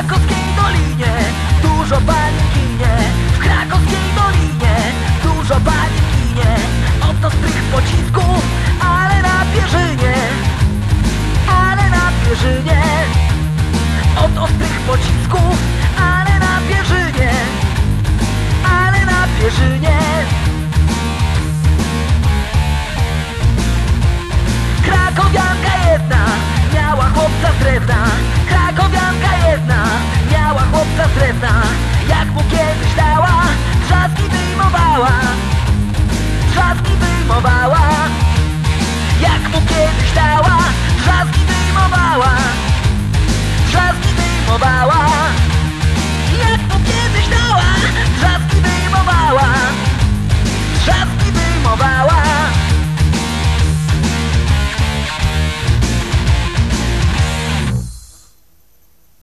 krakowskiej dolinie Dużo pani ginie. W krakowskiej